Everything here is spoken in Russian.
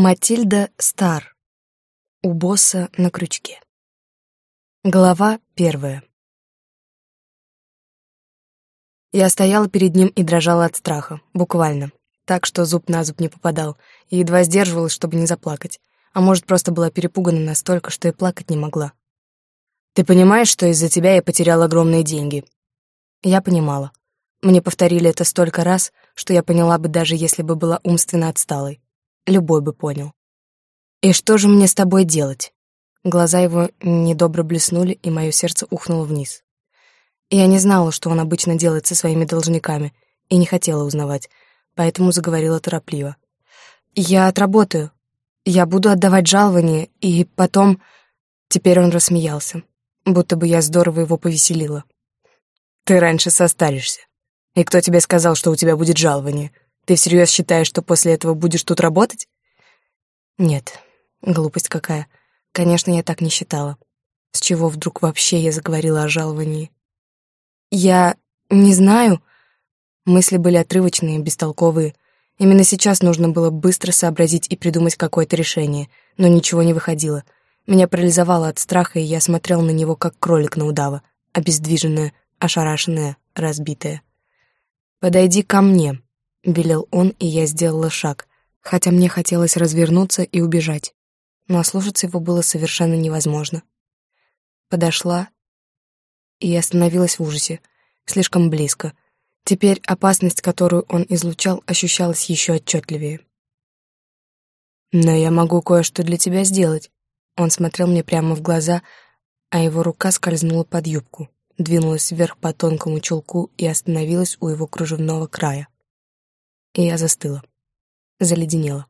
Матильда Стар. У босса на крючке. Глава первая. Я стояла перед ним и дрожала от страха, буквально, так что зуб на зуб не попадал, и едва сдерживалась, чтобы не заплакать. А может, просто была перепугана настолько, что и плакать не могла. «Ты понимаешь, что из-за тебя я потерял огромные деньги?» Я понимала. Мне повторили это столько раз, что я поняла бы даже если бы была умственно отсталой любой бы понял. «И что же мне с тобой делать?» Глаза его недобро блеснули, и мое сердце ухнуло вниз. Я не знала, что он обычно делает со своими должниками, и не хотела узнавать, поэтому заговорила торопливо. «Я отработаю. Я буду отдавать жалование, и потом...» Теперь он рассмеялся, будто бы я здорово его повеселила. «Ты раньше состаришься. И кто тебе сказал, что у тебя будет жалование? Ты всерьез считаешь, что после этого будешь тут работать? Нет, глупость какая. Конечно, я так не считала. С чего вдруг вообще я заговорила о жаловании? Я не знаю. Мысли были отрывочные, бестолковые. Именно сейчас нужно было быстро сообразить и придумать какое-то решение, но ничего не выходило. Меня парализовало от страха, и я смотрел на него, как кролик на удава, обездвиженная, ошарашенная, разбитая. «Подойди ко мне», — велел он, и я сделала шаг, хотя мне хотелось развернуться и убежать. Но ослушаться его было совершенно невозможно. Подошла и остановилась в ужасе, слишком близко. Теперь опасность, которую он излучал, ощущалась еще отчетливее. «Но я могу кое-что для тебя сделать». Он смотрел мне прямо в глаза, а его рука скользнула под юбку, двинулась вверх по тонкому чулку и остановилась у его кружевного края и я застыла. Заледенела.